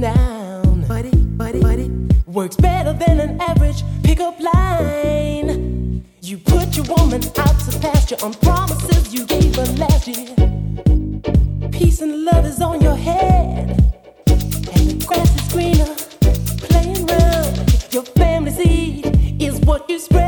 down. Buddy, buddy, buddy. Works better than an average pickup line. You put your woman out to pasture on promises you gave her last year. Peace and love is on your head. And the grass is greener. Playing round your family's seed is what you spread.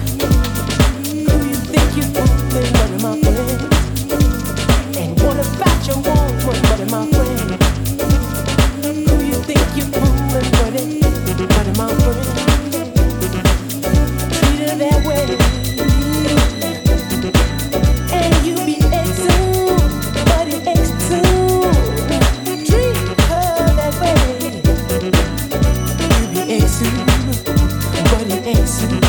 but it ain't dancing.